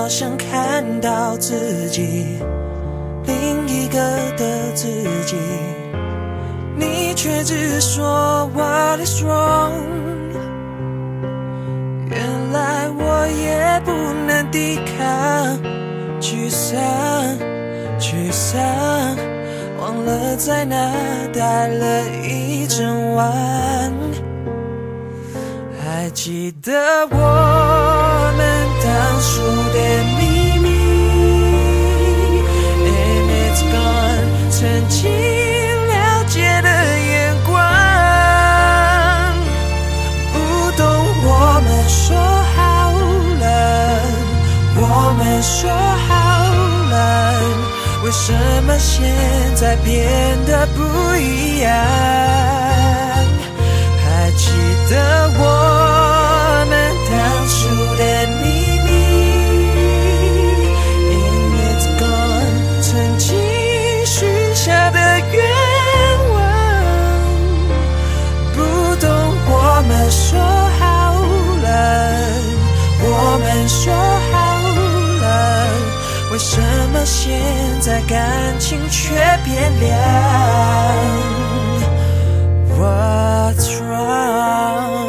好像看到自己，另一个的自己，你却只说 What is wrong？原来我也不能抵抗沮丧，沮丧，忘了在那待了一整晚。还记得我们当初的秘密，And it's gone，曾经了解的眼光，不懂我们说好了，我们说好了，为什么现在变得不一样？什么现在感情却变凉？What's wrong？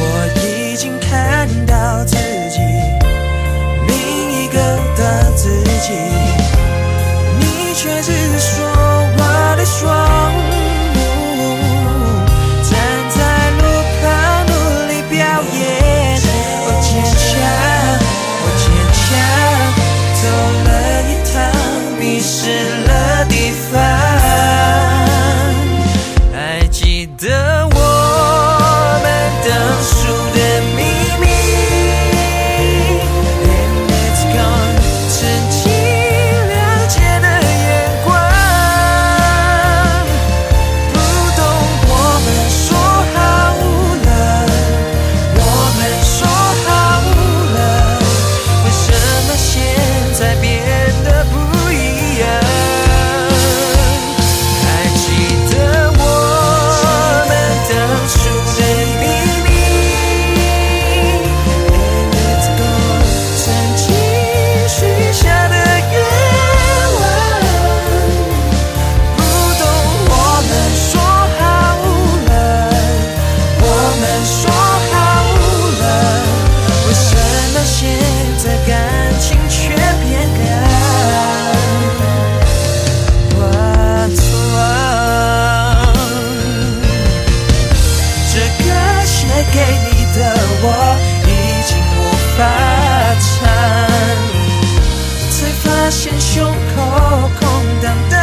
我已经看到自己，另一个的自己，却只说我的双。发现胸口空荡荡。